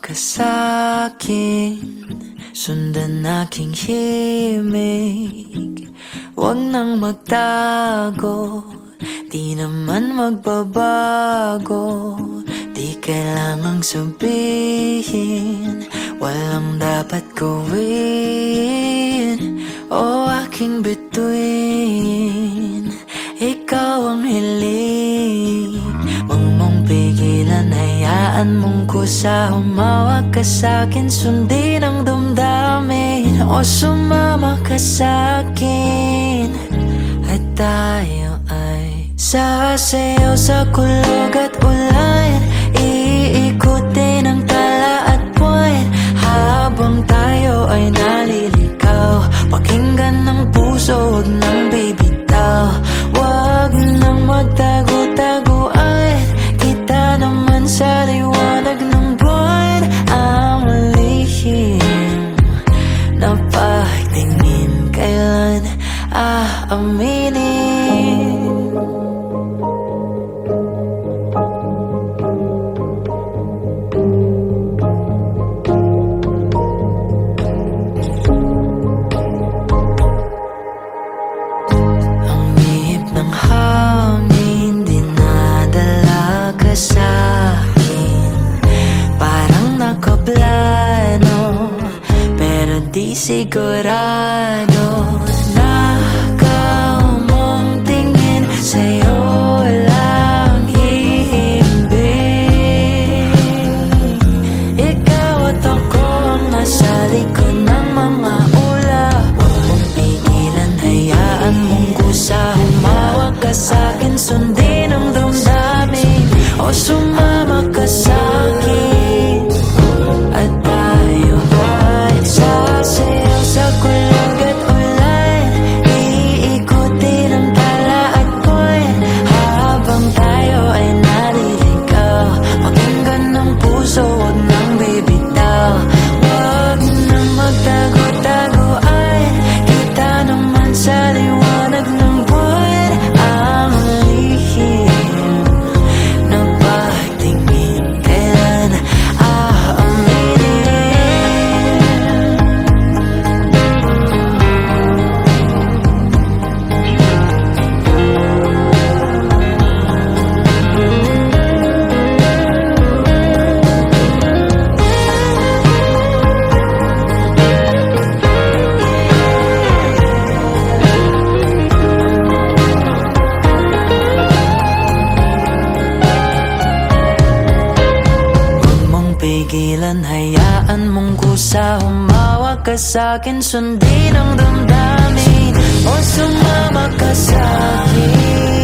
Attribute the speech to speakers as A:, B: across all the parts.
A: ka sa'kin. Sundan aking himig. Huwag nang magtago. Di naman magbabago. Di kailangang sabihin Walang dapat gawin. O aking bituin kusa Humawak ka sa'kin Sundin ang damdamin. O sumama ka sa'kin. At tayo ay Sasayaw sa kulog at ulan di sigurado Nakaumong tingin Sa'yo lang hihimbing Ikaw at ako nasa likod pigilan Hayaan mong kusa. Humawa ka sa'kin Sundin ang damdamin. O sumama ka sa'kin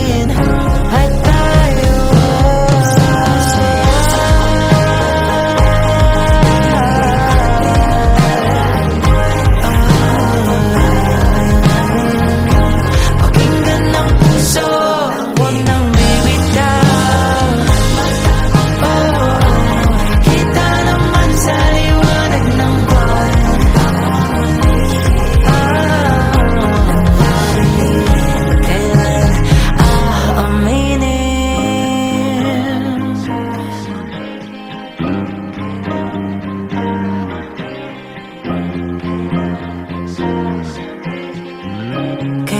A: Que